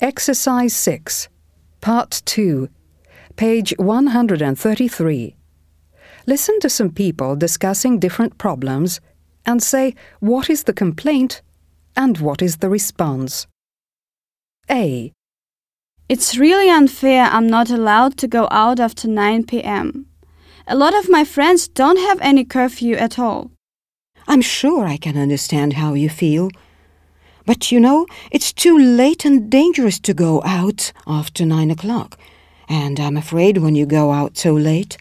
Exercise 6, Part 2, page 133. Listen to some people discussing different problems and say what is the complaint and what is the response. A. It's really unfair I'm not allowed to go out after 9 pm. A lot of my friends don't have any curfew at all. I'm sure I can understand how you feel. But you know, it's too late and dangerous to go out after nine o'clock. And I'm afraid when you go out so late,